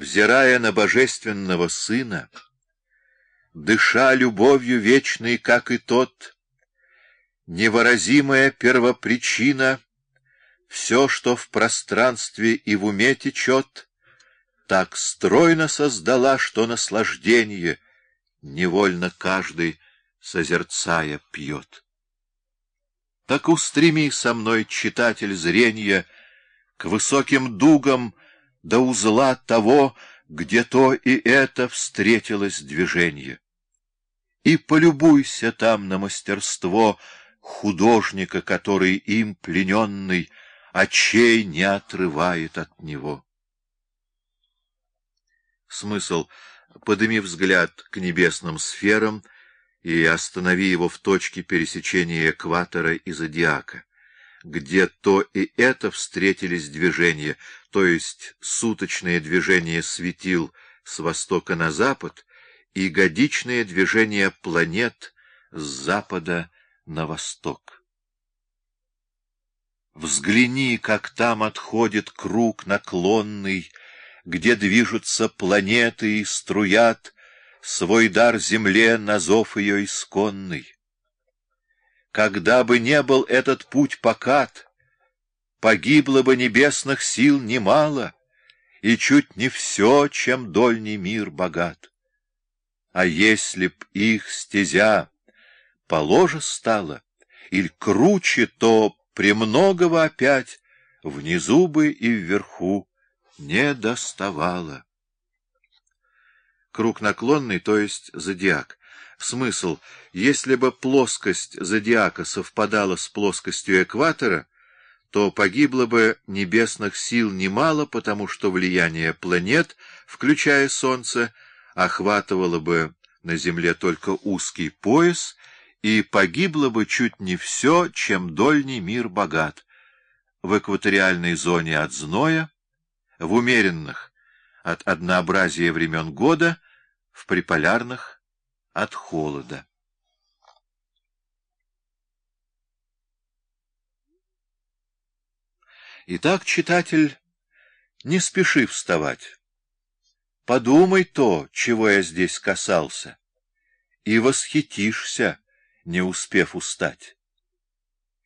взирая на божественного сына, дыша любовью вечной, как и тот, невыразимая первопричина, все, что в пространстве и в уме течет, так стройно создала, что наслаждение невольно каждый, созерцая, пьет. Так устреми со мной, читатель, зрения к высоким дугам до узла того, где то и это встретилось движение. И полюбуйся там на мастерство художника, который им плененный очей не отрывает от него. Смысл — подыми взгляд к небесным сферам и останови его в точке пересечения экватора и зодиака где то и это встретились движения, то есть суточное движение светил с востока на запад и годичное движение планет с запада на восток. Взгляни, как там отходит круг наклонный, где движутся планеты и струят свой дар земле на зов ее исконный. Когда бы не был этот путь покат, Погибло бы небесных сил немало, И чуть не все, чем дольний мир богат. А если б их стезя положе стала, Иль круче, то премногого опять Внизу бы и вверху не доставало. Круг наклонный, то есть зодиак. Смысл, если бы плоскость зодиака совпадала с плоскостью экватора, то погибло бы небесных сил немало, потому что влияние планет, включая Солнце, охватывало бы на Земле только узкий пояс, и погибло бы чуть не все, чем дольний мир богат. В экваториальной зоне от зноя, в умеренных от однообразия времен года, в приполярных от холода. Итак, читатель, не спеши вставать. Подумай то, чего я здесь касался, и восхитишься, не успев устать.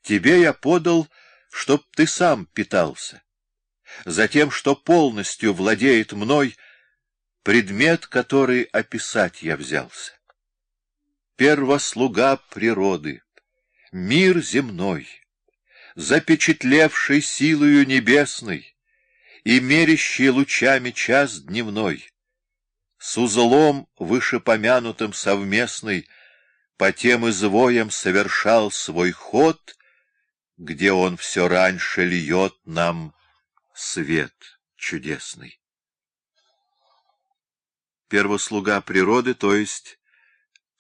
Тебе я подал, чтоб ты сам питался, затем, что полностью владеет мной предмет, который описать я взялся первослуга природы, мир земной, запечатлевший силою небесной и мерящий лучами час дневной, с узлом вышепомянутым совместный, по тем извоям совершал свой ход, где он все раньше льет нам свет чудесный. Первослуга природы, то есть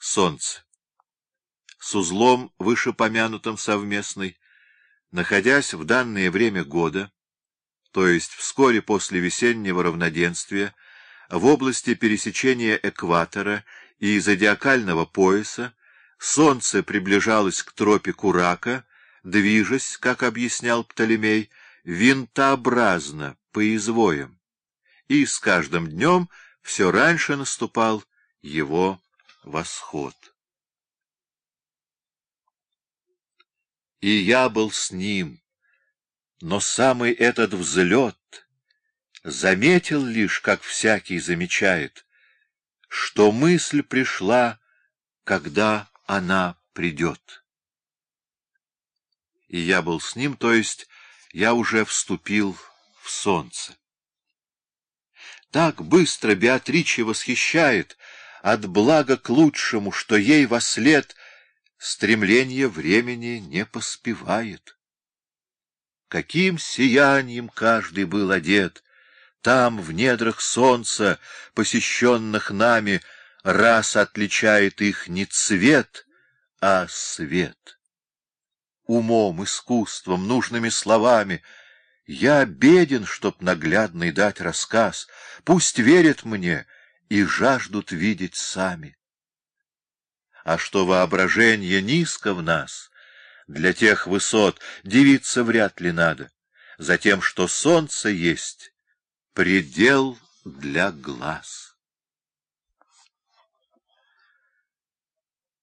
Солнце. С узлом, вышепомянутым совместный, находясь в данное время года, то есть вскоре после весеннего равноденствия, в области пересечения экватора и зодиакального пояса, Солнце приближалось к тропику Рака, движась, как объяснял Птолемей, винтообразно, по извоям, и с каждым днем все раньше наступал его восход. И я был с ним, но самый этот взлет заметил лишь, как всякий замечает, что мысль пришла, когда она придет. И я был с ним, то есть я уже вступил в солнце. Так быстро Беатриче восхищает — от блага к лучшему, что ей во след стремление времени не поспевает. Каким сиянием каждый был одет! Там, в недрах солнца, посещенных нами, раз отличает их не цвет, а свет. Умом, искусством, нужными словами я беден, чтоб наглядный дать рассказ. Пусть верят мне — и жаждут видеть сами. А что воображение низко в нас, для тех высот девиться вряд ли надо, за тем, что солнце есть предел для глаз.